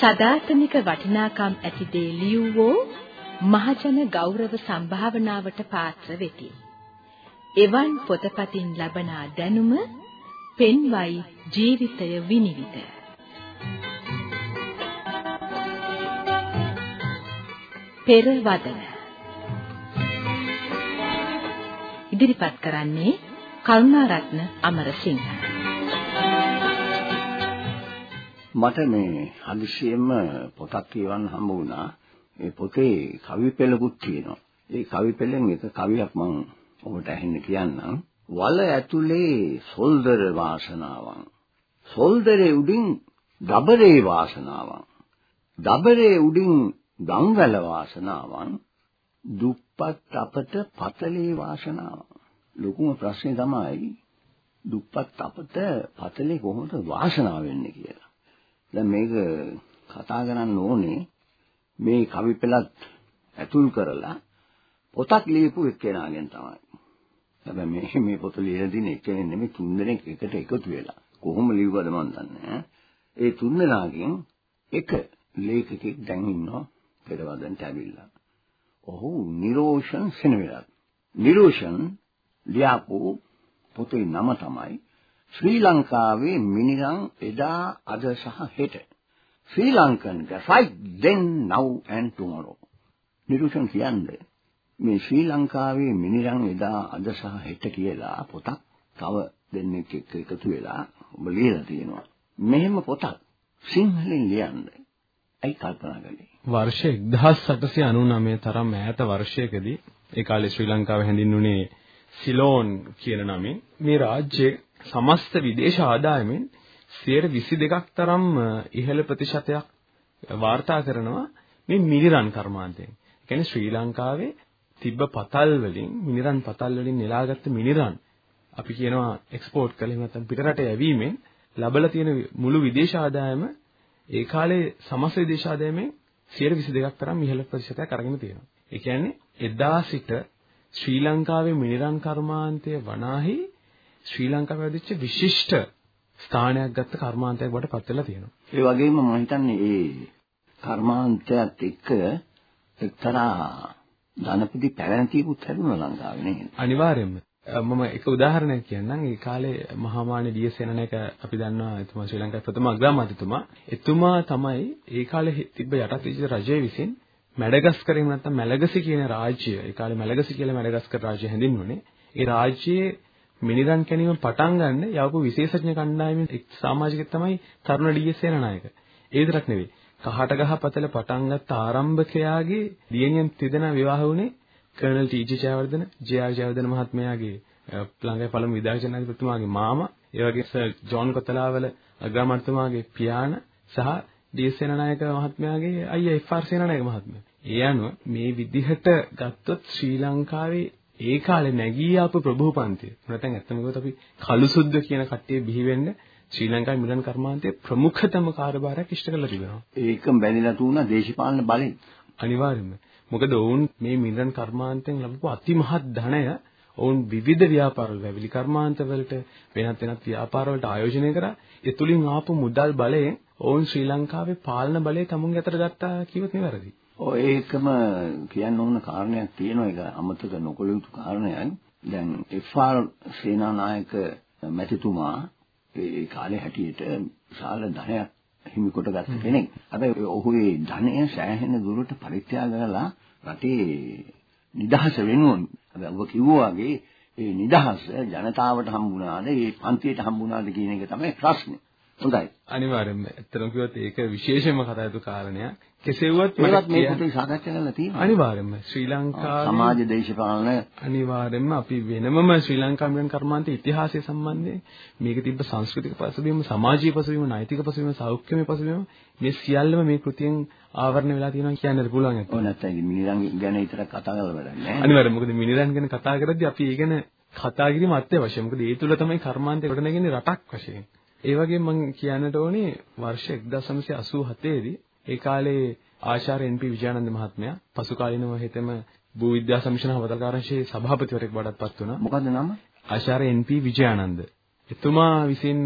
සදාතනික වටිනාකම් ඇති දේ ලියවෝ මහජන ගෞරව සම්භාවනාවට පාත්‍ර වෙති. එවන් පොතපතින් ලබන දැනුම පෙන්වයි ජීවිතය විනිවිද. පෙරවදන ඉදිරිපත් කරන්නේ කරුණාරත්න අමරසිංහ මට මේ හදිසියෙම පොතක් කියවන්න හම්බ වුණා. ඒ පොතේ කවි පෙළකුත් තියෙනවා. ඒ කවි පෙළෙන් එක කවියක් මම ඔබට ඇහෙන්න කියන්නම්. වල ඇතුලේ සොල්දර වාසනාවන්. සොල්දරේ උඩින් දබරේ වාසනාවන්. දබරේ උඩින් ගංගල වාසනාවන්. දුප්පත් අපට පතලේ වාසනාවන්. ලොකුම ප්‍රශ්නේ තමයි දුප්පත් අපට පතලේ කොහොමද වාසනාව වෙන්නේ කියලා. දැන් මේක කතා කරන්න ඕනේ මේ කවි පෙළත් ඇතුල් කරලා පොතක් ලියපු එක්කෙනාගෙන් තමයි. හැබැයි මේ මේ පොත ලියලා තියෙන එක්කෙනෙක් නෙමෙයි තුන්දෙනෙක් එකට එකතු වෙලා. කොහොම ලිව්වද මන් දන්නේ ඒ තුන්දෙනාගෙන් එක ලේඛකෙක් දැන් ඉන්නවා පෙරවදන්ට ඇවිල්ලා. ඔහු නිරෝෂන් සෙනවිරත්. නිරෝෂන් ලියාපු පොතේ නම තමයි ශ්‍රී ලංකාවේ මිනිරන් එදා අද සහ හෙට. Sri Lankan right then now and tomorrow. Nirushan කියන්නේ මේ ශ්‍රී ලංකාවේ මිනිරන් එදා අද සහ හෙට කියලා පොතක් තව දෙන්නෙක් එක්ක එකතු වෙලා ඔබ ලියලා තියෙනවා. මෙහෙම පොතක් සිංහලෙන් ලියන්නේ. ඇයි කල්පනා කළේ වර්ෂ 1899 තරම් ඈත වර්ෂයකදී ඒ කාලේ ශ්‍රී ලංකාව හැඳින්වුනේ සිලෝන් කියන නමින් මේ රාජ්‍යයේ සමස්ත විදේශ ආදායමෙන් 22ක් තරම් ඉහළ ප්‍රතිශතයක් වාර්තා කරනවා මේ මිනිරන් කර්මාන්තයෙන්. ඒ කියන්නේ ශ්‍රී ලංකාවේ තිබ්බ පතල් වලින් මිනිරන් පතල් වලින් නෙලාගත්ත මිනිරන් අපි කියනවා එක්ස්පෝර්ට් කළේ නැත්නම් පිටරට යැවීමෙන් ලැබලා තියෙන මුළු විදේශ ආදායම ඒ කාලේ සමස්ත විදේශ ආදායමෙන් 22ක් තරම් ඉහළ ප්‍රතිශතයක් අරගෙන තියෙනවා. ඒ කියන්නේ එදා සිට ශ්‍රී ලංකාවේ මිනිරන් කර්මාන්තය වනාහි ශ්‍රී ලංකාවේ වැඩිච්ච විශිෂ්ට ස්ථානයක් ගත්ත කර්මාන්තයක් බවට පත් වෙලා තියෙනවා. ඒ වගේම මම හිතන්නේ ඒ කර්මාන්තයත් එක්ක එක්තරා ධනපති පැවැන්තියකුත් හැදුණා ලංකාවේ නේද? අනිවාර්යයෙන්ම. මම එක උදාහරණයක් කියන්නම්. ඒ කාලේ මහාමානි දියසේනනක අපි දන්නවා එතුමා ශ්‍රී ලංකාවේ ප්‍රථම අග්‍රාමාත්‍යතුමා. එතුමා තමයි ඒ කාලේ තිබ්බ යටත් විජිත රජය විසින් මැඩගස්කරේ නැත්නම් මැලගසි කියන රාජ්‍යය ඒ කාලේ මැලගසි කියලා මැඩගස්කර් රාජ්‍ය හැඳින්වුනේ. ඒ රාජ්‍යයේ මිනිරන් කැණීම පටන් ගන්න යවපු විශේෂඥ කණ්ඩායමේ එක් සමාජිකයෙක් තමයි තරුණ ඩී.එස්. සේනානායක. ඒ විතරක් නෙවෙයි. කහට ගහ පතල පටන් ගත්ත ආරම්භකයාගේ දියණියන් තිදෙනා විවාහ වුණේ colonel T G. Jayawardena, J R. Jayawardena මහත්මයාගේ ළඟයි පළමු විදායක ජනාධිපතිතුමාගේ මාමා, ඒ වගේ සර් ජෝන් කොතලාවල අග්‍රාමාත්‍යතුමාගේ පියාණ සහ ඩී.එස්. සේනානායක මහත්මයාගේ අයියා එෆ්.ආර්. සේනානායක මහත්මයා. ඒ අනුව මේ විදිහට ගත්තොත් ශ්‍රී ලංකාවේ ඒ කාලේ නැගී ආපු ප්‍රභූ පන්තිය. නැත්නම් ඇත්තම කිව්වොත් අපි කළුසුද්ධ කියන කට්ටිය බිහි වෙන්න ශ්‍රී ලංකාවේ මිලන් කර්මාන්තයේ ප්‍රමුඛතම කාර්යභාරයක් ඉෂ්ට කරලා තිබෙනවා. ඒකම බැඳිලා තුණා දේශපාලන බලෙන්. අනිවාර්යයෙන්ම. මොකද ඔවුන් මේ මිලන් කර්මාන්තයෙන් ලැබපු අතිමහත් ධනය ඔවුන් විවිධ ව්‍යාපාරවල වැවිලි කර්මාන්තවලට වෙනත් වෙනත් ව්‍යාපාරවලට ආයෝජනය කරා. ඒ තුලින් ආපු මුදල් බලයෙන් ඔවුන් ශ්‍රී ලංකාවේ පාලන බලය තමුන්ගේ අතට ගත්තා කිව්වොත් නෙවෙයි. ඔය ඒකම කියන්න ඕන කාරණයක් තියෙනවා ඒක අමතක නොකළ යුතු කාරණයක්. දැන් එෆ්.ආර්. සේනානායක මැතිතුමා ඒ කාලේ හැටියට විශාල ධනයක් හිමි කොට ගත්ත කෙනෙක්. හැබැයි ඔහු ඒ ධනය සෑහෙන දුරට පරිත්‍යාග කරලා රටේ නිදහස වෙනුවෙන් හැබැයි ඔබ කිව්වා වගේ ඒ නිදහස ජනතාවට හම්බුණාද ඒ පන්තියට හම්බුණාද කියන එක තමයි ප්‍රශ්නේ. හොඳයි. අනිවාර්යෙන්ම. ඇත්තටම කිව්වොත් ඒක විශේෂයෙන්ම කතා යුතු කාරණයක්. කෙසේවත් මේවත් මේ පොතේ සාකච්ඡා කරලා තියෙනවා. අනිවාර්යෙන්ම. ශ්‍රී ලංකාවේ සමාජ දේශපාලන අනිවාර්යෙන්ම අපි වෙනමම ශ්‍රී ලංකා මිලන් කර්මාන්තයේ ඉතිහාසය සම්බන්ධයෙන් මේක තිබ්බ සංස්කෘතික පසුබිම, සමාජීය පසුබිම, නෛතික පසුබිම, සෞඛ්‍යමය පසුබිම මේ සියල්ලම මේ කෘතියෙන් ආවරණය වෙලා තියෙනවා කියන්නත් පුළුවන් ඇත්ත. ඔව් නැත්නම් මිනිරන් ගැන විතරක් කතා කරලා වැඩක් නැහැ. අනිවාර්යෙන්ම. මොකද මිනිරන් ගැන කතා කරද්දී අපි ඒ ගැන කතා කිරීම අත්‍යවශ්‍යයි. මොකද ඒ තුල තමයි කර්මාන්තය ගොඩනගන්නේ රටක් වශයෙන්. ඒ වගේම මම කියන්නට ඕනේ වර්ෂ 1987 දී ඒ කාලේ ආචාර්ය එන්.පී. විජයානන්ද මහත්මයා පසු කාලිනව හිතෙම භූ විද්‍යා සමිෂන හවතල්කාරංශයේ සභාපතිවරයෙක් බවට පත් වුණා. මොකද්ද නම? ආචාර්ය එන්.පී. විජයානන්ද. එතුමා විසින්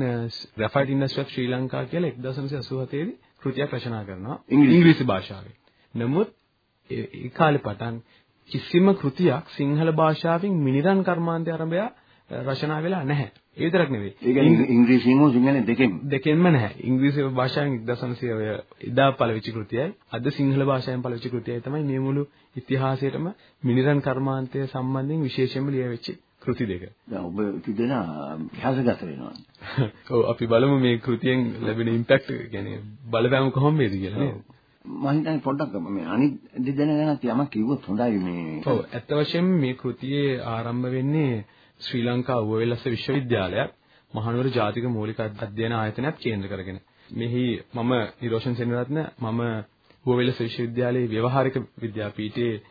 graphite industry of Sri Lanka කියලා 1987 දී කෘතියක් රචනා කරනවා ඉංග්‍රීසි. භාෂාවෙන්. නමුත් ඒ ඒ කාලේ පටන් කිසිම කෘතියක් සිංහල භාෂාවෙන් මිනිරන් කර්මාන්තය ආරම්භය රචනා වෙලා නැහැ. ඒ විතරක් නෙවෙයි. ඒ කියන්නේ ඉංග්‍රීසියෙන් හෝ සිංහලෙන් දෙකෙන් දෙකෙන්ම නැහැ. ඉංග්‍රීසි භාෂාවෙන් 1900 එදා පළවෙනි කෘතියයි අද සිංහල භාෂාවෙන් පළවෙනි කෘතියයි තමයි මේ මුළු ඉතිහාසයේටම මිනිරන් කර්මාන්තය සම්බන්ධයෙන් විශේෂයෙන්ම ලියවෙච්ච කෘති දෙක. දැන් ඔබ තිදෙනා ඉතිහාසගත වෙනවා. ඔව් අපි බලමු මේ කෘතියෙන් ලැබෙන ඉම්පැක්ට් කියන්නේ බලපෑම කොහොම වේද කියලා නේද? මම හිතන්නේ පොඩ්ඩක් මේ අනිත් දෙදෙනා ගැනත් යමක් කිව්වොත් හොඳයි මේ. ඔව් ඇත්ත වශයෙන්ම මේ කෘතියේ ආරම්භ වෙන්නේ ශ්‍රී ලංකා ඌවවෙලස්ස විශ්වවිද්‍යාලයත් මහනුවර ජාතික මූලික අධ්‍යයන ආයතනයත් කේන්ද්‍ර කරගෙන. මෙහි මම නිරෝෂන් සෙනරත්න මම ඌවවෙලස්ස විශ්වවිද්‍යාලයේ ව්‍යවහාරික විද්‍යාපීඨයේ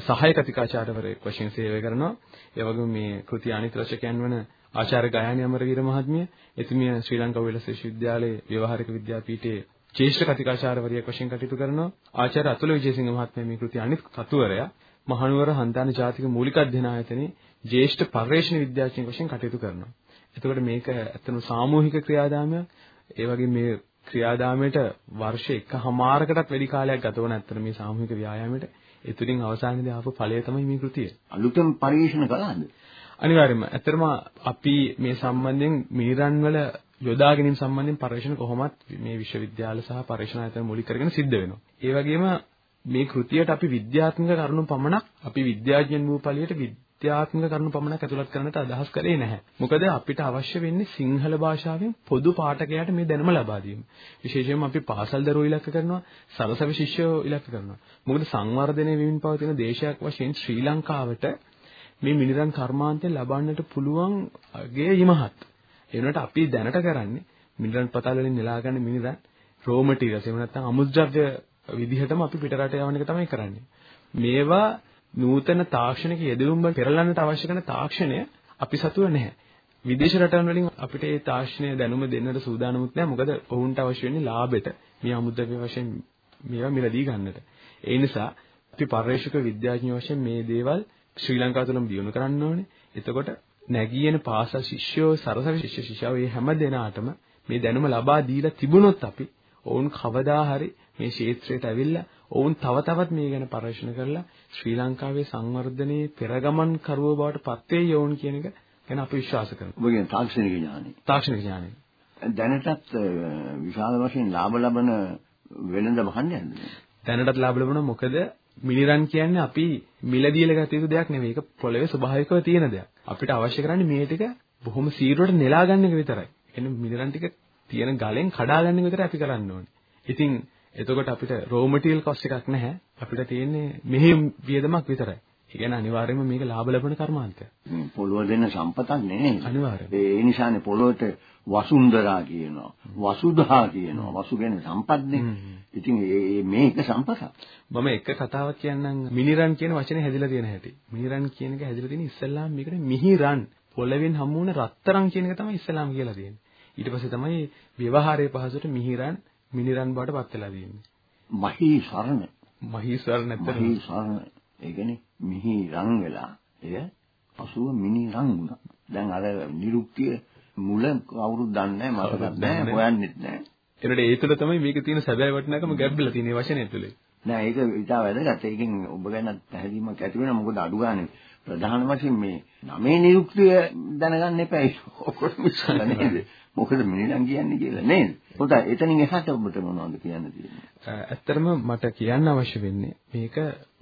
සහායක අධිකාචාර්යවරයෙක් වශයෙන් සේවය කරනවා. ඒ වගේම මේ කෘතිය අනිත් රචකයන් වන ආචාර්ය ගයානි අමරවීර මහත්මිය, එතුමිය ශ්‍රී ලංකා ඌවවෙලස්ස විශ්වවිද්‍යාලයේ ව්‍යවහාරික විද්‍යාපීඨයේ ජ්‍යෙෂ්ඨ කතිකාචාර්යවරියක් වශයෙන් කටයුතු කරනවා. ආචාර්ය අතුල විජේසිංහ මහත්මයා මේ කෘතිය අනිත් කතුවරයා මහනුවර හන්දාන ජාතික මූලික අධ්‍යයන ආයතනයේ ජ්‍යෙෂ්ඨ පර්යේෂණ විද්‍යාඥයෙක් වශයෙන් කටයුතු කරනවා. එතකොට මේක ඇත්තම සාමූහික ක්‍රියාදාමයක්. ඒ වගේ මේ ක්‍රියාදාමයට වර්ෂ එකහමාරකටත් වැඩි කාලයක් ගත වුණ ඇත්තට මේ සාමූහික ව්‍යායාමයට එතුලින් අවසානයේදී ආපු ඵලය තමයි මේ කෘතිය. අලුතෙන් පරිශන කළාද? අනිවාර්යයෙන්ම. ඇත්තටම අපි මේ සම්බන්ධයෙන් මිනිරන් වල යොදා ගැනීම සම්බන්ධයෙන් පරීක්ෂණ කොහොමත් මේ විශ්වවිද්‍යාල සහ පරීක්ෂණ ආයතන මූලික කරගෙන සිද්ධ වෙනවා. ඒ වගේම මේ කෘතියට අපි විද්‍යාත්මක කරුණු පමණක් අපි විද්‍යාඥයන් වූ පළියට විද්‍යාත්මක කරුණු පමණක් ඇතුළත් කරන්නට අදහස් කරේ නැහැ. මොකද අපිට අවශ්‍ය වෙන්නේ සිංහල භාෂාවෙන් පොදු පාඨකයාට මේ දැනුම ලබා දීම. විශේෂයෙන්ම අපි පාසල් දරුවෝ ඉලක්ක කරනවා, සරසවි ශිෂ්‍යයෝ ඉලක්ක කරනවා. මොකද සංවර්ධනය වෙමින් පවතින දේශයක් වශයෙන් ශ්‍රී ලංකාවට මේ මිනිරන් කර්මාන්තය ලබන්නට පුළුවන් ගේ ඉමහත්. ඒ වුණාට අපි දැනට කරන්නේ මිනිරන් පතල් වලින් නෙලා ගන්න මිනිරන් රෝ මැටීරියල්ස් එහෙම නැත්නම් අමුද්‍රව්‍ය විදිහටම අපි පිටරට යවන එක තමයි කරන්නේ. මේවා නූතන තාක්ෂණික යෙදවුම් වල පෙරලන්නට අවශ්‍ය කරන තාක්ෂණය අපි සතුව නැහැ. විදේශ රටවල් වලින් අපිට මේ තාක්ෂණය දැනුම දෙන්නට සූදානමුත් නැහැ. මොකද ඔවුන්ට අවශ්‍ය වෙන්නේ ලාභෙට. මේ අමුද්‍රව්‍ය වශයෙන් මේවා මිලදී ගන්නට. ඒ නිසා අපි පර්යේෂක විද්‍යාඥයෝ වශයෙන් මේ දේවල් ශ්‍රී ලංකාව තුළම දියුණු කරන්න ඕනේ. එතකොට නැගියන පාසල් ශිෂ්‍යයෝ සරසවි ශිෂ්‍ය ශිෂ්‍යාව මේ හැම දෙනාටම මේ දැනුම ලබා දීලා තිබුණොත් අපි ඔවුන් කවදා හරි මේ ක්ෂේත්‍රයට ඇවිල්ලා ඔවුන් තව තවත් මේ ගැන පරීක්ෂණ කරලා ශ්‍රී ලංකාවේ සංවර්ධනයේ පෙරගමන් කරුවෝ බවට පත් වෙයි යෝන් කියන එක ගැන අපි විශ්වාස කරනවා. ඔබ කියන තාක්ෂණික ඥානෙ. තාක්ෂණික ඥානෙ. දැනටත් විශාල වශයෙන් ලාභ ලබන වෙළඳ වහන්නේ. දැනටත් ලාභ ලබනවා මොකද මිනිරන් කියන්නේ අපි මිලදීලා ගත යුතු දෙයක් නෙවෙයි. ඒක පොළවේ ස්වභාවිකව තියෙන දෙයක්. අපිට අවශ්‍ය කරන්නේ මේ ටික බොහොම සීරුවට නෙලා ගන්න එක විතරයි. එන්නේ මිනිරන් ටික තියෙන ගලෙන් කඩා ගන්න එක විතරයි අපි කරන්න ඕනේ. ඉතින් එතකොට අපිට රෝ මැටීරියල් කොස්ට් එකක් නැහැ. අපිට තියෙන්නේ මෙහි වියදමක් විතරයි. ඒ කියන්නේ අනිවාර්යයෙන්ම මේක ලාභ ලබන කර්මාන්තයක්. පොළොව දෙන සම්පතක් නෙමෙයි. අනිවාර්යයෙන්. ඒ නිසානේ පොළොවට වසුන්දරා කියනවා. වසුදා කියනවා. වසු කියන්නේ සම්පත්නේ. ඉතින් මේ මේක සම්පතක්. මම එක කතාවක් කියන්නම් මිනිරන් කියන වචනේ හැදිලා තියෙන හැටි. මිනිරන් කියන එක හැදිලා තියෙන ඉස්සෙල්ලාම මේකට මිහිරන් පොළවෙන් හමු වුණ රත්තරන් කියන එක තමයි ඉස්සෙල්ලාම කියලා තියෙන්නේ. ඊට පස්සේ තමයි ව්‍යවහාරයේ පහසුට මිහිරන් මිනිරන් බවට පත් වෙලා තියෙන්නේ. මහී සරණ. මහී සරණ නැත්තර. මහී සරණ. ඒ කියන්නේ මිහි රන් වෙලා එය පසුව මිනි රන් වුණා. දැන් අර නිරුක්තිය මුල කවුරුත් දන්නේ නැහැ මතකත් නැහැ හොයන්නෙත් නැහැ. ඒනට ඒ තුළ තමයි මේකේ තියෙන සැබෑ වටිනාකම ගැඹුලා තියෙන වචනේ තුලේ. නෑ ඒක ඉතා වැදගත්. ඒකෙන් ඔබ ගැන පැහැදීමක් ඇති වෙනවා. මොකද අඩු ගානේ ප්‍රධාන වශයෙන් මේ නමේ නිරුක්තිය දැනගන්න එපා. ඔක්කොම ඉස්සලා නේද? මොකද මිනිලන් කියන්නේ කියලා නේද? හොඳයි. එතනින් එහාට ඔබට මොනවද කියන්න තියෙන්නේ? ඇත්තටම මට කියන්න අවශ්‍ය වෙන්නේ මේක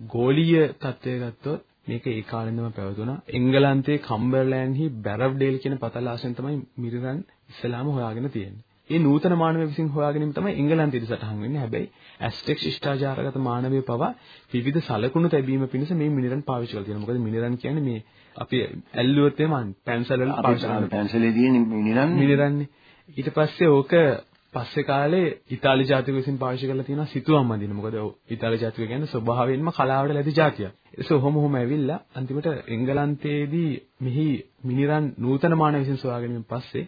ගෝලීය තත්ත්වය ගත්තොත් මේක ඒ කාලෙන්දම පැවතුණා. එංගලන්තයේ කම්බර්ලෑන්ඩ්හි බැරව්ඩේල් කියන පතල ආසෙන් තමයි මිරිරන් ඉස්සලාම හොයාගෙන තියෙන්නේ. ඒ නූතන මානවය විසින් හොයාගැනීම තමයි එංගලන්තයේදී සටහන් වෙන්නේ. හැබැයි ඇස්ටෙක් ශිෂ්ටාචාරගත මානවය පවා විවිධ සලකුණු තැබීම පිණිස මේ මිනිරන් පාවිච්චි කරලා තියෙනවා. මොකද මිනිරන් කියන්නේ මේ අපි ඇල්ලුවොත් එමන් පැන්සල් වල පාවිච්චි කරන පැන්සලේ තියෙන මිනිරන් මිනිරන්නේ. ඊට පස්සේ ඕක පස්සේ කාලේ ඉතාලි ජාතික විසින් පාවිච්චි කරලා තියෙනවා සිතුවම් අඳින. මොකද ඉතාලි ජාතික කියන්නේ ස්වභාවයෙන්ම කලාවට ලැබි ජාතියක්. ඒස ඔහොම ඔහොම ඇවිල්ලා අන්තිමට එංගලන්තයේදී මෙහි මිනිරන් නූතන මානව විසින් සොයාගැනීමෙන් පස්සේ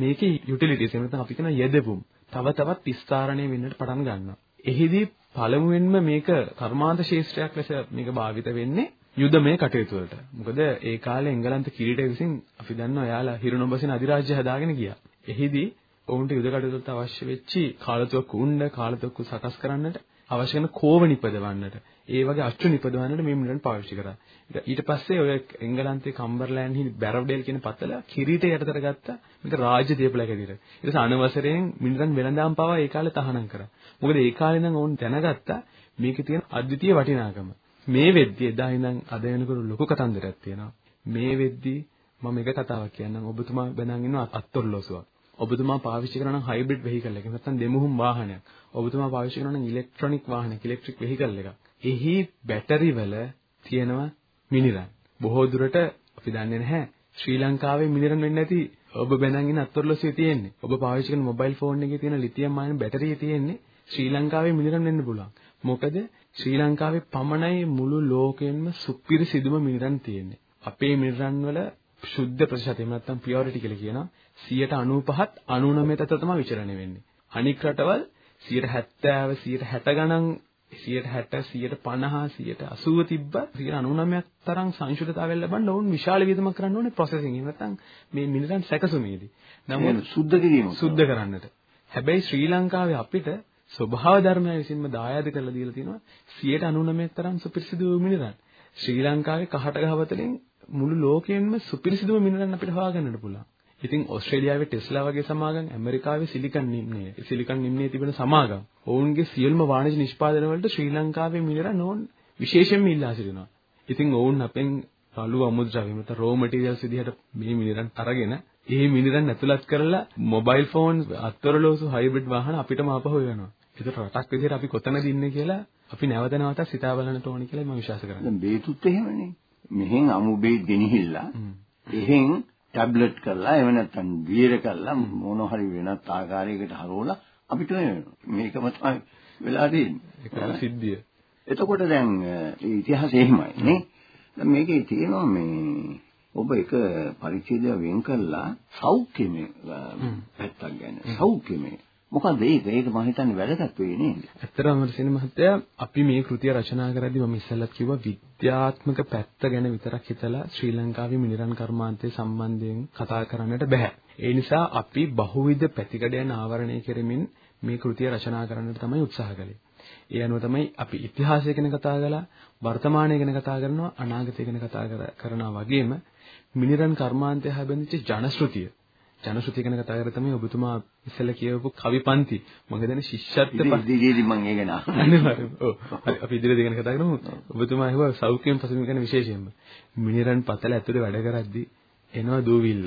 මේකේ යුටිලිටිස් එහෙම නැත්නම් අපි කියන යෙදවුම් තව තවත් විස්තරණය වෙන්නට පටන් ගන්නවා. එහිදී පළමුවෙන්ම මේක කර්මාන්ත ශාස්ත්‍රයක් ලෙස මේක භාවිත වෙන්නේ යුදමය කටයුතු වලට. මොකද ඒ කාලේ එංගලන්ත කිරීටය විසින් අපි දන්නවා එයාලා හිරු නොබසින අධිරාජ්‍ය හදාගෙන ගියා. එහිදී ඔවුන්ට යුද කටයුතුට අවශ්‍ය වෙච්චි කාලතුවක්කු උණ්ඩ කාලතුවක්කු සකස් කරන්නට අවශ්‍ය කරන කෝව නිපදවන්නට ඒ වගේ අච්චු නිපදවන්නට මේ මිනිරන් පාවිච්චි කරා. ඊට පස්සේ ඔය එංගලන්තේ කම්බර්ලෑන්ඩ් හිමි බැරව්ඩේල් කියන පතල කිරීට යටතට ගත්තා. මේක රාජ්‍ය දේපලයක් ඇදිර. ඊට පස්සේ අනවසරයෙන් මිනිරන් වෙළඳාම් පවා ඒ කාලේ තහනම් කරා. මොකද ඒ කාලේ නම් ඔවුන් දැනගත්තා මේකේ තියෙන අද්විතීය වටිනාකම. මේ වෙද්දී එදා ඉඳන් අද වෙනකොට ලොකු කතන්දරයක් තියෙනවා. මේ වෙද්දී මම එක කතාවක් කියන්නම්. ඔබතුමා බඳන් ඉන්න අත්ොල්ලෝසුවක්. ඔබතුමා පාවිච්චි කරන හයිබ්‍රිඩ් වෙහිකල් එකක් නැත්නම් දෙමුහුම් වාහනයක්. ඔබතුමා පාවිච්චි කරන ඉලෙක්ට්‍රොනික වාහනයක්, ඉලෙක්ට්‍රික් වෙහිකල් එකක්. එහි බැටරි වල තියෙනවා මිනිරන්. බොහෝ දුරට අපි දන්නේ නැහැ ශ්‍රී ලංකාවේ මිනිරන් වෙන්නේ නැති ඔබ බැනන් ඉන්න අත්ොල්ලොස්සේ තියෙන්නේ. ඔබ පාවිච්චි කරන මොබයිල් ෆෝන් එකේ තියෙන ලිතියම් අයන් බැටරිය තියෙන්නේ ශ්‍රී ලංකාවේ මිනිරන් වෙන්න පුළුවන්. මොකද ශ්‍රී ලංකාවේ පමණයි මුළු ලෝකෙන්ම සුපිරිසිදුම මිනිරන් තියෙන්නේ. අපේ මිනිරන් වල ශුද්ධ ප්‍රතිශතය නැත්නම් පියොරිටි කියලා කියනවා 95ත් 99ත් අතර තමයි විචලනය වෙන්නේ. අනික් රටවල් 70 160 ගණන් 160 150 180 තිබ්බ 99ක් තරම් සංශුද්ධතාවය ලැබන්න ඕන විශාල වියදමක් කරන්න ඕනේ ප්‍රොසෙසින්. එහෙම නැත්නම් මේ මිනිරන් සැකසුමේදී. නමුත් සුද්ධ කිරීම සුද්ධ කරන්නට. හැබැයි ශ්‍රී ලංකාවේ අපිට ස්වභාව ධර්මය විසින්ම දායාද කරලා දීලා තිනවා 99ක් තරම් සුපිරිසිදු මිනිරන්. ශ්‍රී ලංකාවේ කහට ගහවතලින් මුළු ලෝකයෙන්ම සුපිරිසිදුම මිනිරන් අපිට හොයාගන්නට පුළුවන්. ඉතින් ඕස්ට්‍රේලියාවේ ටෙස්ලා වගේ සමාගම් ඇමරිකාවේ සිලිකන් නිම්නයේ සිලිකන් නිම්නයේ තිබෙන සමාගම් ඔවුන්ගේ සියලුම වාණිජ නිෂ්පාදන වලට ශ්‍රී ලංකාවේ මිනිරන් ඕන් විශේෂයෙන්ම ඉල්ලා සිටිනවා. ඉතින් ඔවුන් අපෙන් අලු අමුද්‍රව්‍ය මත රෝ මැටීරියල්ස් විදිහට මේ මිනිරන් අරගෙන ඒ මිනිරන් ඇතුළත් කරලා මොබයිල් ෆෝන් අත්වරලෝසු හයිබ්‍රිඩ් වාහන අපිටම ආපහු වෙනවා. ඒකට රටක් විදිහට අපි කොතනද ඉන්නේ කියලා අපි නැවත නැවතත් සිතා බලන්නට ඕනේ කියලා මම විශ්වාස කරනවා. දැන් බේතුත් එහෙමනේ. මෙහෙන් අමු බේත් ගෙනහිල්ලා එහෙන් ටැබ්ලට් කරලා එහෙම නැත්නම් ගියර කරලා මොන හරි වෙනත් ආකාරයකට හරවලා අපිට මේකම තමයි වෙලා තියෙන්නේ. ඒක සිද්ධිය. එතකොට දැන් ඉතිහාසය එහෙමයි නේ. දැන් මේකේ තියෙනවා මේ ඔබ එක පරිච්ඡේදය වෙන් කළා සෞඛ්‍යමය පැත්තක් ගැන. සෞඛ්‍යමය මොකද ඒක? ඒක මම හිතන්නේ වැදගත් වෙයි නේද? ඇත්තටම අමරසේන මහත්තයා අපි මේ කෘතිය රචනා කරද්දී මම ඉස්සෙල්ලත් කිව්වා විද්‍යාත්මක පැත්ත ගැන විතරක් හිතලා ශ්‍රී ලංකාවේ මිනිරන් කර්මාන්තය සම්බන්ධයෙන් කතා කරන්නට බෑ. ඒ නිසා අපි බහුවිධ පැතිකඩයන් ආවරණය කරමින් මේ කෘතිය රචනා කරන්නට තමයි උත්සාහ කළේ. ඒ අනුව තමයි අපි ඉතිහාසය ගැන කතා කළා, වර්තමානය ගැන කතා කරනවා, අනාගතය ගැන කතා කරනවා වගේම මිනිරන් කර්මාන්තය හැබැඳිච්ච ජනශ්‍රුතිය ජනශ්‍රුතිය ගැන කතා කරලා තමයි ඔබතුමා ඉස්සෙල්ලා කියවපු කවිපන්ති මම හිතන්නේ ශිෂ්‍යත්ව ඉදිරියේදී මම ඒක ගැන අනිවාර්යයෙන් ඔව්. අපි ඉදිරියේදී ගැන කතා කරමු. ඔබතුමා අහුවා සෞඛ්‍යයෙන් පසුබිම ගැන විශේෂයෙන්ම. මිනිරන් පතල ඇතුලේ වැඩ කරද්දී එනවා දූවිල්ල.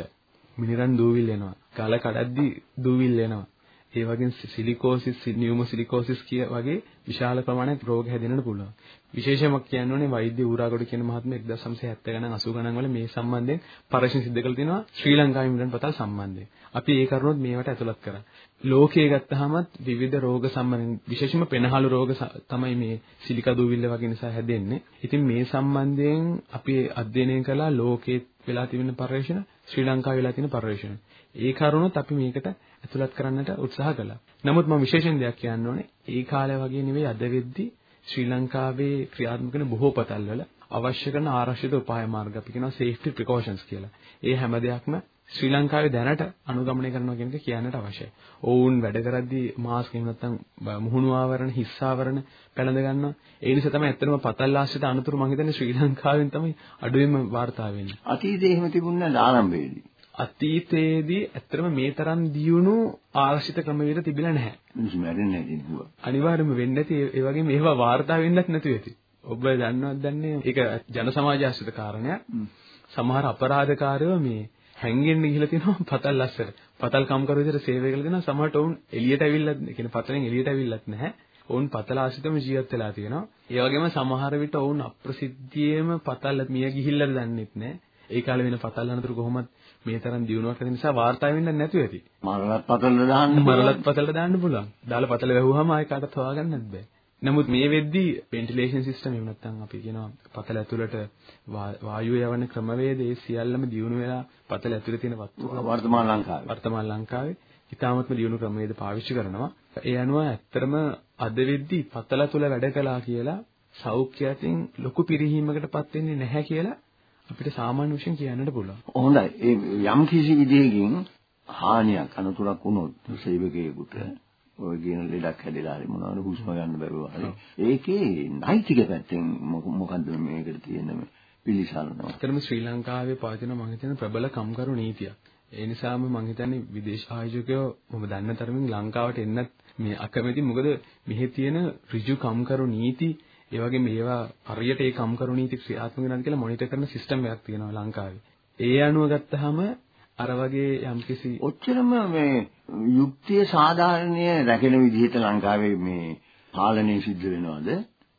මිනිරන් දූවිල් එනවා. ගල කඩද්දී දූවිල් එනවා ඒ වගේම සිලිකෝසිස් නියුමොසිලිකෝසිස් කිය වගේ විශාල ප්‍රමාණයක් රෝග හැදෙන්නට පුළුවන්. විශේෂයෙන්ම කියන්න ඕනේ වෛද්‍ය ඌරාගොඩ කියන මහත්මයා 1970 ගණන් 80 ගණන් වල මේ සම්බන්ධයෙන් පරීක්ෂණ සිදු කරලා තිනවා ශ්‍රී ලංකාවේ මිලන් පතල් සම්බන්ධයෙන්. අපි ඒ කරුණොත් මේවට ඇතුළත් කරා. ලෝකයේ ගත්තහමත් විවිධ රෝග සම්බන්ධයෙන් විශේෂයෙන්ම පෙනහළු රෝග තමයි මේ සිලිකා දූවිල්ල වගේ නිසා හැදෙන්නේ. ඉතින් මේ සම්බන්ධයෙන් අපි අධ්‍යයනය කළා ලෝකයේ වෙලා තිබෙන පරීක්ෂණ ශ්‍රී ලංකාවේ වෙලා තියෙන පරීක්ෂණ. ඒ කරුණොත් අපි මේකට ඇතුළත් කරන්නට උත්සාහ කළා. නමුත් මම විශේෂයෙන් දෙයක් කියන්න ඕනේ. ඒ කාලේ වගේ නෙවෙයි අද වෙද්දී ශ්‍රී ලංකාවේ ක්‍රියාත්මක වෙන බොහෝ පතල්වල අවශ්‍ය කරන ආරක්ෂිත උපාය මාර්ග අපි කියනවා safety precautions කියලා. ඒ හැම දෙයක්ම ශ්‍රී ලංකාවේ දැනට අනුගමනය කරනවා කියන එක කියන්නට අවශ්‍යයි. ඔවුන් වැඩ කරද්දී මාස්ක් එහෙම නැත්නම් මුහුණු ආවරණ, හිස් ආවරණ පැළඳ ගන්නවා. ඒ නිසා තමයි ඇත්තටම පතල් ආශ්‍රිත අනතුරු මම හිතන්නේ ශ්‍රී ලංකාවෙන් තමයි අඩුවෙන්ම වාර්තා වෙන්නේ. අතීතයේ එහෙම තිබුණේ නැහැ ආරම්භයේදී. අතීතයේදී ඇත්තටම මේ තරම් දියුණු ආරක්ෂිත ක්‍රමවේද තිබිලා නැහැ. මැරෙන්නේ නැති නුඹ. අනිවාර්යයෙන්ම වෙන්නේ නැති ඒ වගේම ඒවා වාර්තා වෙන්නත් නැති වෙති. ඔබ දන්නවද දන්නේ ඒක ජන සමාජ ආශ්‍රිත කාරණයක්. සමහර අපරාධකාරයෝ මේ හැංගෙන්න ගිහිලා තිනවා පතල් ලස්සට. පතල් කම්කරු විදිහට සේවය කරලා දෙනවා. සමහරට වුන් එළියට ඇවිල්ලත්, කියන්නේ පතලෙන් එළියට ඇවිල්ලත් නැහැ. ඔවුන් පතල ආශ්‍රිතව ජීවත් වෙලා තියෙනවා. ඒ වගේම සමහර විට ඔවුන් අප්‍රසිද්ධියේම පතල් මිය ගිහිල්ලාද දන්නෙත් නැහැ. ඒ කාලේ වෙන පතල් අනතුරු කොහොමද මේ තරම් දියුණුවක් නැති නිසා වාර්තා වෙන්නේ නැතුව ඇති. මරලත් පතලට දාන්න මරලත් පතලට දාන්න පුළුවන්. දාලා පතල වැහුවාම ආයෙ කාටවත් හොයාගන්නත් බෑ. නමුත් මේ වෙද්දී වෙන්ටිලේෂන් සිස්ටම් එහෙම නැත්නම් අපි කියනවා පතල ඇතුළට වායුව යවන ක්‍රමවේදයේ සියල්ලම දියුණු වෙලා පතල ඇතුළේ තියෙන වස්තු වර්තමාන ලංකාවේ වර්තමාන ලංකාවේ ඉතාමත්ම දියුණු ක්‍රමවේද පාවිච්චි කරනවා. ඒ අනුව ඇත්තටම අද වෙද්දී පතල තුල වැඩ කළා කියලා සෞඛ්‍යයෙන් ලොකු පිරිහීමකටපත් වෙන්නේ නැහැ කියලා අපිට සාමාන්‍ය වශයෙන් කියන්නට පුළුවන්. හොඳයි. ඒ යම් කිසි විදිහකින් හානියක් අනතුරක් වුණොත් සේවකයෙකුට ඔය කියන ලෙඩක් හැදලා හරි මොනවාරි හුස්ම ගන්න බැරුව හරි ඒකේ නෛතික පැත්තෙන් මොකද්ද මේකට තියෙන මේ පිළිසරනවා. ඇත්තටම ශ්‍රී ලංකාවේ පවතින මම හිතන ප්‍රබල කම්කරු නීතියක්. ඒ නිසාම මම හිතන්නේ විදේශ ආයෝජකයෝ මම දන්න තරමින් ලංකාවට එන්නත් මේ අකමැති මොකද මෙහි තියෙන ඍජු කම්කරු නීති ඒ වගේ මේවා හරියට ඒ කම්කරු නීති ක්‍රියාත්මක වෙනවද කියලා මොනිටර් කරන සිස්ටම් එකක් තියෙනවා ලංකාවේ. ඒ අනුව ගත්තාම අර වගේ යම්කිසි ඔච්චරම මේ යුක්තිය සාධාරණය රැකෙන විදිහට ලංකාවේ මේ පාලනය සිද්ධ වෙනවද?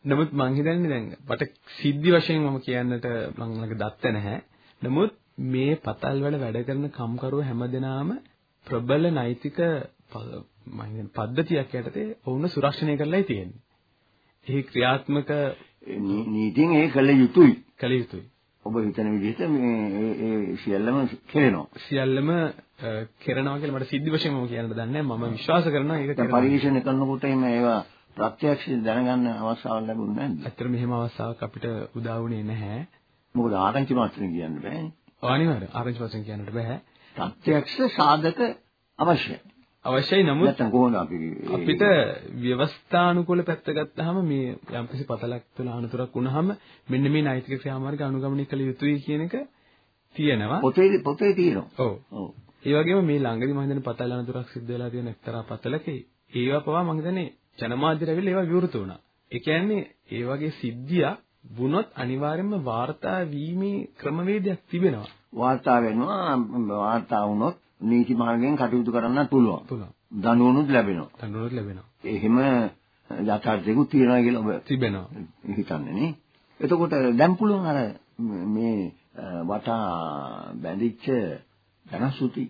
නමුත් මං හිතන්නේ දැන් මට සිද්ධි වශයෙන් මම කියන්නට මං ළඟ දත්ත නැහැ. නමුත් මේ පතල් වල වැඩ කරන කම්කරුව හැමදෙනාම ප්‍රබල නෛතික මම පද්ධතියක් යටතේ වුණ සුරක්ෂණය කරලායි තියෙන්නේ. ඒ ක්‍රියාත්මක නීතියෙන් ඒ කළ යුතුයි. කළ යුතුයි. ඔබ හිතන විදිහට මේ ඒ සියල්ලම කෙරෙනවා. සියල්ලම කෙරෙනවා කියලා මට සිද්ධි වශයෙන්ම කියන්න දන්නේ. මම විශ්වාස කරනවා ඒක කරනවා. පරීක්ෂණ කරනකොට එහෙම ඒවා ප්‍රත්‍යක්ෂයෙන් දැනගන්න අවස්ථාවක් ලැබුණේ නැද්ද? ඇත්තට මෙහෙම අවස්ථාවක් අපිට උදා වුණේ නැහැ. මොකද ආරංචි මාත්‍රෙන් කියන්න බෑනේ. අනිවාර්යයෙන් ආරංචි මාත්‍රෙන් කියන්නට බෑ. ප්‍රත්‍යක්ෂ සාධක අවශ්‍යයි. අවශ්‍යයි. නමුත් නැත්නම් කොහොමද අපි අපිට ව්‍යවස්ථානුකූල පැත්ත ගත්තාම මේ යම්කිසි පතලක් තුළ අනුතරක් වුණාම මෙන්න මේ නෛතික ක්‍රියාමාර්ග අනුගමනය කළ යුතුයි කියන එක තියෙනවා. පොතේ පොතේ තියෙනවා. ඔව්. ඔව්. ඒ වගේම මේ ළඟදි මම හිතන්නේ පතල් අනුතරක් සිද්ධ වෙලා තියෙන එක්තරා පතලක ඒවා පවා මම හිතන්නේ ජනමාධ්‍ය රැවිල ඒවා විවෘත වුණා. ඒ කියන්නේ ඒ වගේ සිද්ධියක් වුණොත් අනිවාර්යයෙන්ම වාර්තා වීමේ ක්‍රමවේදයක් තිබෙනවා. වාර්තා වෙනවා වාර්තා වුණොත් නීති මාර්ගයෙන් කටයුතු කරන්න පුළුවන්. පුළුවන්. දඬුවමුත් ලැබෙනවා. දඬුවමුත් ලැබෙනවා. එහෙම යථාර්ථයකුත් තියෙනවා කියලා ඔබ තිබෙනවා. හිතන්නේ නේ. එතකොට දැන් පුළුවන් අර මේ වටා බැඳිච්ච ජනශ්‍රුති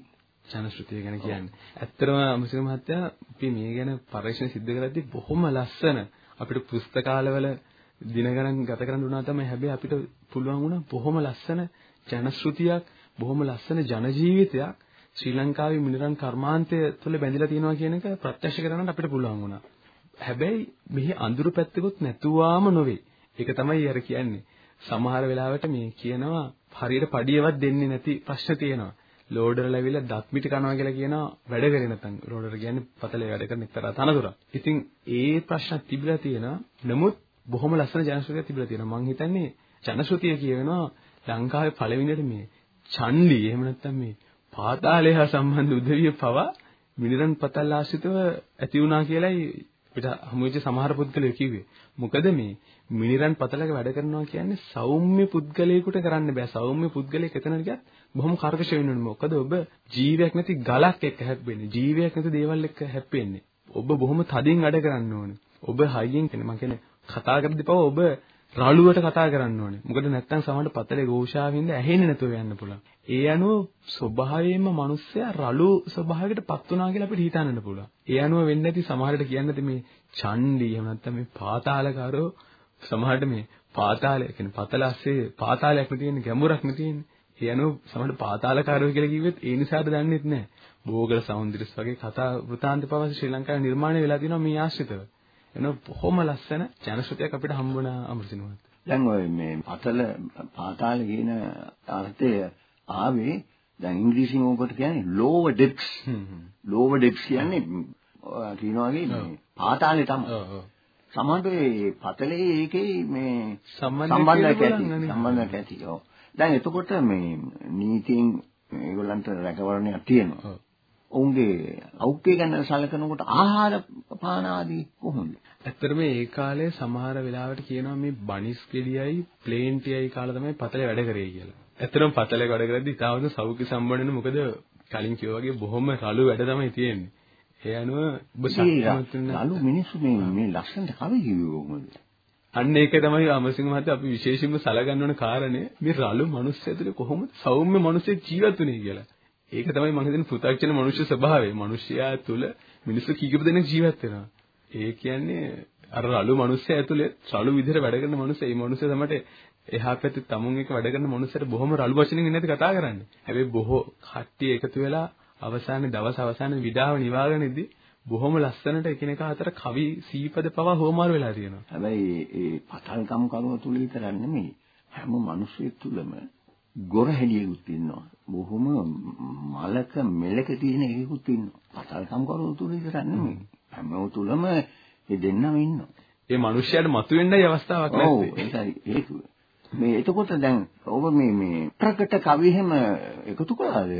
ජනශ්‍රුතිය ගැන කියන්නේ. ඇත්තටම අමසික මහත්තයා අපි මේ ගැන පරීක්ෂණ සිදු කරද්දී බොහොම ලස්සන අපිට පුස්තකාලවල දින ගණන් ගත කරන්න උනා තමයි හැබැයි අපිට පුළුවන් වුණා බොහොම ලස්සන ජනශ්‍රුතියක් බොහොම ලස්සන ජන ජීවිතයක් ශ්‍රී ලංකාවේ මිනිරන් කර්මාන්තය තුළ බැඳිලා තියෙනවා කියන එක ප්‍රත්‍යක්ෂ කරගන්න අපිට පුළුවන් වුණා. හැබැයි මෙහි අඳුරු පැත්තකුත් නැතුවාම නොවේ. ඒක තමයි අර කියන්නේ. සමහර වෙලාවට මේ කියනවා හරියට පඩියවත් දෙන්නේ නැති ප්‍රශ්න තියෙනවා. ලෝඩර්ලා ඇවිල්ලා දත් මිටි කනවා කියලා කියනවා වැඩ කරේ නැත්නම් ලෝඩර් කියන්නේ පතලේ වැඩ කරන එක්තරා තනතුරක්. ඉතින් ඒ ප්‍රශ්න තිබිලා තියෙනවා. නමුත් බොහොම ලස්සන ජනශ්‍රුතියක් තිබිලා තියෙනවා. මං හිතන්නේ ජනශ්‍රුතිය කියවෙනවා ලංකාවේ පළවෙනියට මේ චණ්ඩි එහෙම නැත්නම් මේ පාතාලය හා සම්බන්ධ උදවිය පවා මිනිරන් පතල් ආශ්‍රිතව ඇති වුණා කියලයි අපිට හමුවෙච්ච සමහර පුද්ගලයෝ කිව්වේ. මොකද මේ මිනිරන් පතලක වැඩ කරනවා කියන්නේ සෞම්‍ය පුද්ගලයෙකුට කරන්න බෑ. සෞම්‍ය පුද්ගලයෙක් එතන ගියත් බොහොම කර්කශ වෙන්න ඕනේ. මොකද ඔබ ජීවයක් නැති ගලක් එක්ක හැප්පෙන්නේ. ජීවයක් නැති දේවල් එක්ක හැප්පෙන්නේ. ඔබ බොහොම තදින් වැඩ කරන්න ඕනේ. ඔබ හයියෙන් කියන්නේ මම කියන්නේ කතා කරද්දී පව ඔබ රළුවට කතා කරන්න ඕනේ. මොකද නැත්තම් සමහරට පතලේ ഘോഷාවින්ද ඇහෙන්නේ නැතුව යන්න පුළුවන්. ඒ අනුව ස්වභාවයෙන්ම මිනිස්සයා රළු ස්වභාවයකට පත් වුණා කියලා අපිට හිතන්නන්න පුළුවන්. ඒ අනුව වෙන්නේ නැති සමහරට කියන්නේ මේ චණ්ඩි එහෙම නැත්නම් මේ පාතාලකාරෝ සමහරට මේ පාතාලය කියන්නේ පතලස්සේ පාතාලයක් නෙ ගැඹුරක් නෙ තියෙන්නේ. ඒ අනුව සමහරට පාතාලකාරෝ කියලා කිව්වෙත් ඒ නිසාද දන්නේත් නැහැ. බෝගල සෞන්දර්යස් වගේ කතා වෘතාන්ත පවස ශ්‍රී ලංකාවේ නිර්මාණය වෙලා තියෙනවා මේ ආශ්‍රිතව. එන බොහොම ලස්සන ජනශ්‍රුතියක් අපිට හම්බුණා අමරසිනුවත්. දැන් ඔය මේ පතල පාතාල කියන අර්ථය ආවේ දැන් ඉංග්‍රීසියෙන් ඕකට කියන්නේ lower depths. lower depths කියන්නේ කියනවා වගේ පාතාලේ තමයි. සමහරවිට ඒ පතලේ ඒකේ මේ සම්බන්ධයක් ඇති. සම්බන්ධයක් ඇති. ඔව්. දැන් එතකොට මේ නීතියෙන් ඒගොල්ලන්ට රැකවරණයක් තියෙනවා. ඔවුන්ගේ සෞඛ්‍ය ගැන සැලකනකොට ආහාර පාන ආදී කොහොමද? ඇත්තටම ඒ කාලේ සමහර වෙලාවට කියනවා මේ බනිස් ගෙඩියයි ප්ලේන් ටියයි කාලා තමයි පතලේ වැඩ කරේ කියලා. ඇත්තටම පතලේ වැඩ කරද්දී තාවද සෞඛ්‍ය සම්බන්ධන මොකද කලින් කිව්වා වගේ බොහොම රළු වැඩ තමයි තියෙන්නේ. ඒ අනුව ඔබ ශක්තිමත් රළු මිනිස්සු මේ මේ ලස්සනට කවි කිව්වේ කොහොමද? අන්න ඒක තමයි අමසිංහ මහත්තයා අපි විශේෂයෙන්ම සලකන්න ඕන කාරණේ මේ රළු මිනිස්සු ඇතුලේ කොහොමද සෞම්‍ය මිනිස්සෙක් ජීවත් වෙන්නේ කියලා. ඒක තමයි මම හිතන්නේ පෘථග්ජන මනුෂ්‍ය ස්වභාවය. මිනිසයා තුළ මිනිස්සු කීකප දෙනෙක් ජීවත් වෙනවා. ඒ කියන්නේ අර රළු මිනිස්සයා ඇතුලේ රළු විදිහට වැඩ කරන මිනිස්සයා, ඒ මිනිස්සයා තමයි එහා පැත්තේ තමුන් එක වැඩ කරන මිනිස්සට බොහොම රළු වචනින් ඉන්නේ කතා කරන්නේ. හැබැයි බොහෝ කට්ටිය එකතු වෙලා අවසානයේ දවස් අවසානයේ විඩාව නිවාගෙනදී බොහොම ලස්සනට එකිනෙකා අතර කවි සීපද පවා හෝමාරු වෙලා තියෙනවා. හැබැයි ඒ පතල්කම් කරුව තුල විතරක් නෙමෙයි හැම මිනිස්සෙක් තුලම ගොරහැඩියෙකුත් ඉන්නවා. බොහොම මලක මෙලක තියෙන එකෙකුත් ඉන්නවා. පතල්කම් කරු තුල විතරක් නෙමෙයි. හැමෝ තුලම මේ දෙන්නම ඉන්නවා. ඒ මිනිස්යාට මතුවෙන්නයි අවස්ථාවක් ඔව් නැත්තේ. ඒකයි හේතුව. මේ එතකොට දැන් ඔබ මේ මේ ප්‍රකට කවි හැම එකතු කළාද?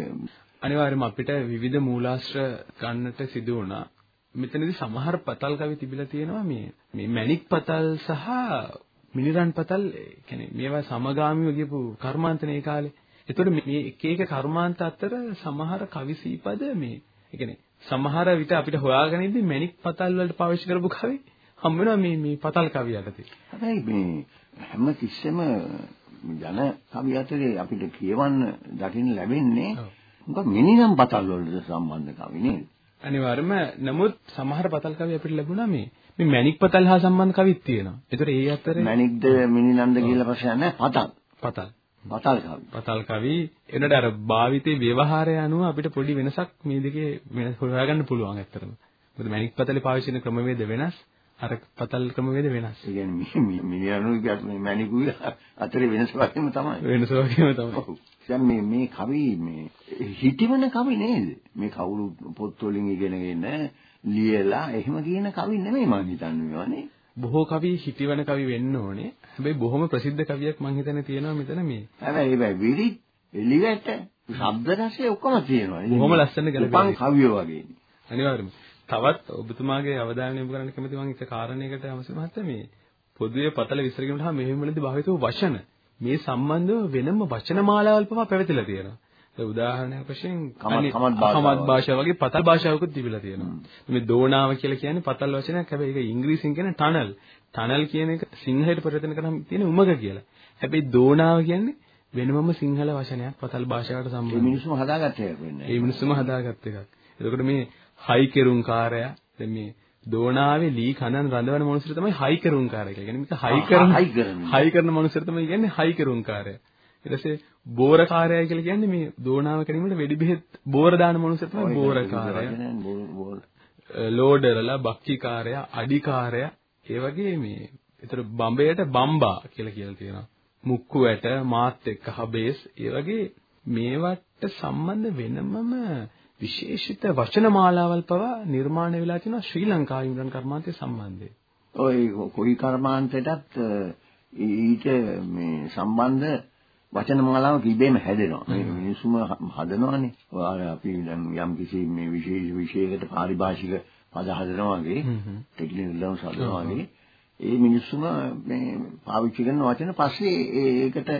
අනිවාර්යයෙන්ම අපිට විවිධ මූලාශ්‍ර ගන්නට සිදු වුණා. මෙතනදී සමහර පතල් කවි තිබිලා තියෙනවා මේ මේ මැණික් පතල් සහ මිනිරන් පතල් කියන්නේ මේවා සමගාමීව ගියපු කර්මාන්තනේ කාලේ. ඒතකොට මේ එක එක කර්මාන්ත අතර සමහර කවි සීපද මේ කියන්නේ සමහර විට අපිට හොයාගෙන ඉද්දි මැණික් පතල් වලට පාවිච්චි කරපු කවි හම් වෙනවා මේ මේ පතල් කවි යටතේ. හැබැයි මේ හැම තිස්සෙම ජන කවි අතරේ අපිට කියවන්න දකින්න ලැබෙන්නේ. මොකද මිනිනම් පතල් වලට සම්බන්ධ කවි නේද? අනිවාර්යයෙන්ම නමුත් සමහර පතල් කවි අපිට ලැබුණා මේ මේ මැණික් පතල් හා සම්බන්ධ කවිත් තියෙනවා. ඒතර ඒ අතරේ මැණික්ද මිනිනන්ද කියලා ප්‍රශ්නයක් නැහැ පතල්. පතල් පතල් කවි. පතල් කවි එනට අර භාවිතේ ව්‍යවහාරය අනුව අපිට පොඩි වෙනසක් මේ දෙකේ වෙනස් හොයාගන්න පුළුවන් ඇත්තටම. මොකද මැණික් පතලේ පාවිච්චි කරන ක්‍රමවේද වෙනස් අර පතල් ක්‍රමවේද වෙනස්. ඒ කියන්නේ මිනිනු කියන්නේ මැණිකුයි අතරේ වෙනස වගේම තමයි. වෙනස වගේම තමයි. දැන් මේ මේ කවි මේ හිතවන කවි නේද? මේ කවුරු පොත් වලින් ඉගෙනගෙන ලියලා එහෙම කියන කවි නෙමෙයි මම හිතන්නේ මේවානේ. බොහෝ කවි හිටිවන කවි වෙන්න ඕනේ. හැබැයි බොහොම ප්‍රසිද්ධ කවියක් මම හිතන්නේ තියෙනවා මෙතන මේ. හැබැයි ඒ විරිත් එළියට ශබ්ද රසය ඔක්කොම තියෙනවා. බොහොම ලස්සන ගැලපෙනවා. උපන් කවිය වගේ. අනිවාර්යයෙන්ම. තවත් ඔබතුමාගේ අවධානය යොමු කරන්න කැමති මම එක කාරණයකට අවශ්‍ය මහත්තයා මේ පොදුවේ පතල විස්තර හා මෙහෙම වලදී භාවිත වූ වචන මේ සම්බන්ධව වෙනම වචන මාලාවල් පවා පැවතිලා තියෙනවා. ඒ උදාහරණයක් වශයෙන් කමත්- භාෂාව. වගේ පතල් භාෂාවකුත් තිබිලා තියෙනවා. මේ දෝනාව කියලා කියන්නේ පතල් වචනයක්. හැබැයි ඒක ඉංග්‍රීසියෙන් කියන ටනල්. ටනල් කියන එක සිංහලයට පරිවර්තන කරාම තියෙන උමග කියලා. හැබැයි දෝනාව කියන්නේ වෙනමම සිංහල වචනයක් පතල් භාෂාවට මේ සම්බන්ධ. මිනිස්සුම හදාගත්තේ වෙන්නේ. ඒ මිනිස්සුම හදාගත්ත එකක්. එතකොට මේ හයි කෙරුම් කාර්යය දැන් මේ දෝනාවේ ලී කනන් රඳවන මනුස්සර තමයි හයි කෙරුම් කාර්යය කියලා. කියන්නේ මේක හයි ආ, කරන හයි කරන. හයි කරන මනුස්සර තමයි කියන්නේ හයි කෙරුම් කාර්යය. ඊට පස්සේ බෝර කාර්යය කියලා කියන්නේ මේ දෝනාව කිරීමට වෙඩි බෙහෙත් බෝර දාන මනුස්සර තමයි බෝර කාර්යය. ලෝඩරලා බක්කි කාර්යය, අඩි කාර්යය, ඒ වගේ මේ ඒතර බම්බයට බම්බා කියලා කියලා තියෙනවා. මුක්කු වැට මාත් එක්ක හබේස් ඒ වගේ මේවට සම්බන්ධ වෙනමම විශේෂිත වචන මාලාවල් පවා නිර්මාණය වෙලා තියෙනවා ශ්‍රී ලංකා ඉන්ද්‍රන් කර්මාන්තය සම්බන්ධයෙන්. ඔය කොයි කර්මාන්තයටත් ඊට මේ සම්බන්ධ වචන මාලාව කිබේම හැදෙනවා. මේ මිනිස්සුම හදනවානේ. ඔයාලා අපි දැන් යම් කිසි මේ විශේෂ විෂයකට පාරිභාෂික පද හදනවා වගේ ටෙක්නිකල් ටර්ම්ස් හදනවා වගේ ඒ මිනිස්සුම මේ පාවිච්චි කරන වචන පස්සේ ඒකට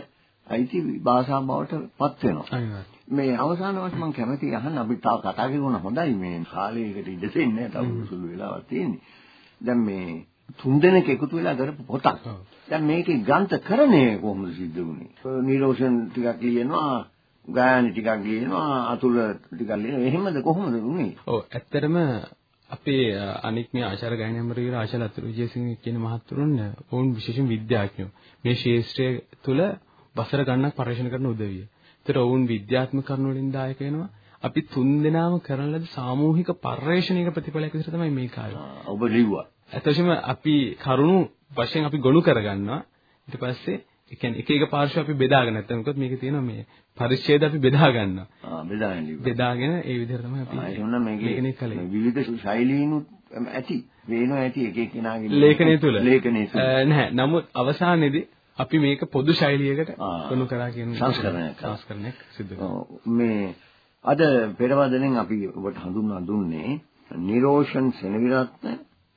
අයිති භාෂා බවට පත් වෙනවා. මේ අවසාන වශයෙන් මම කැමති අහන්න අපි තව කතා කරන හොඳයි මේ කාලයකට ඉඳ දෙන්නේ තව සුළු වෙලාවක් තියෙන්නේ. දැන් මේ තුන් දෙනෙක් එකතු වෙලා කරපු පොතක්. දැන් මේකේ ග්‍රන්ථකරණය කොහොමද සිද්ධ වුනේ? නිරෝෂන් ටිකක් ලියනවා, ගායන ටිකක් ලියනවා, අතුල ටිකක් ලියනවා. එහෙමද කොහොමද වුනේ? ඔව් ඇත්තටම අපේ අනික් මේ ආචාර්ය ගායන අමරවීර ආචාර්ය අතුරු විජේසිංහ කියන මහතුරුන් වුන් විශේෂම විද්‍යාඥයෝ. මේ ශාස්ත්‍රය තුළ වසර ගණනක් පරිශන කරන උදවිය. ඒතර වුන් විද්‍යාත්මක කරුණු වලින් දායක වෙනවා. අපි තුන් දෙනාම කරන ලද සාමූහික පර්යේෂණයක ප්‍රතිඵලයක් විදිහට තමයි මේ කාර්යය. ඔබ ලිව්වා. ඇත්තටම අපි කරුණු වශයෙන් අපි ගොනු කරගන්නවා. ඊට පස්සේ ඒ කියන්නේ එක එක පාර්ශ්ව අපි බෙදාගෙන නැත්නම් මොකද මේකේ තියෙනවා මේ පරිච්ඡේද අපි බෙදා ගන්නවා. ආ, බෙදාගෙන ලිව්වා. බෙදාගෙන ඒ විදිහට තමයි අපි ආ, එහෙනම් මේකේ විවිධ ශෛලීනුත් ඇති. වේනවා ඇති එක එක කෙනාගේ ලේඛනය තුල ලේඛනය තුල. නැහැ. නමුත් අවසානයේදී අපි මේක පොදු ශෛලියකට. ගොනු කරා කියන සංස්කරණයක් කරා. සංස්කරණයක් සිදු මේ අද පෙරවදනෙන් අපි ඔබට හඳුන්වා දුන්නේ නිරෝෂන් සෙනවිරත්න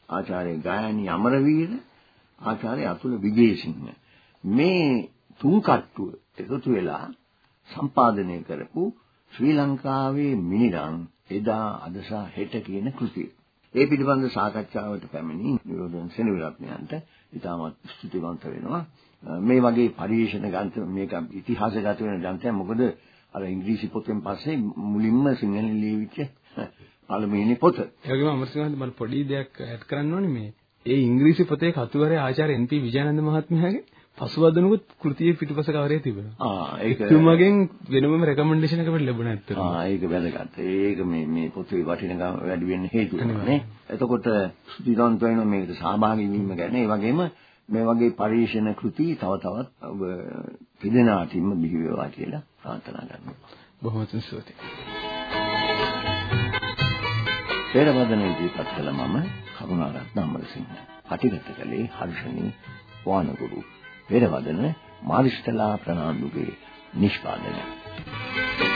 ආචාර්ය ගායනි අමරවීර ආචාර්ය අතුල විජේසිංහ මේ තුන් කට්ටුව එකතු වෙලා සම්පාදනය කරපු ශ්‍රී ලංකාවේ මිනිරන් එදා අද සහ හෙට කියන කෘතිය. ඒ පිළිබඳ සාකච්ඡාවට පැමිණි නිරෝධන් සෙනවිරත්නයන්ට ඉතාමත් ස්තුතිවන්ත වෙනවා. මේ වගේ පරිශන ග්‍රන්ථ මේක ඉතිහාසගත වෙන ග්‍රන්ථයක් මොකද අර ඉංග්‍රීසි පොතෙන් පස්සේ මුලින්ම සිංහලෙන් ලියවිච්ච පළමුවෙනි පොත. ඒ වගේම අමරසිංහන්ද මම පොඩි දෙයක් ඇඩ් කරන්න ඕනේ මේ. ඒ ඉංග්‍රීසි පොතේ කතුවරේ ආචාර්ය එන්.පී. විජයානන්ද මහත්මයාගේ පසුවදනුකුත් කෘතියේ පිටුපස කවරේ තිබෙනවා. ආ ඒක එතුමගෙන් වෙනමම රෙකමෙන්ඩේෂන් එකකට ලැබුණා ඇත්තටම. ආ ඒක වැදගත්. ඒක මේ මේ පොතේ වටිනකම වැඩි වෙන්න හේතුව නේ. එතකොට වෙන මේකට සහභාගී වීම ගැන ඒ වගේම මේ වගේ පරිශන කෘති තව තවත් ඔබ පිළිනාටින්ම බිහි වේවා කියලා ප්‍රාර්ථනා කරනවා. බොහොම ස්තුතියි. පෙරවදන ඉදිරිපත් කළ මම කරුණාරත්න අමරසිංහ. පටිගත කළේ හර්ෂණී වානගුරු. පෙරවදන මාරිස්තලා ප්‍රනාන්දුගේ නිෂ්පාදනය.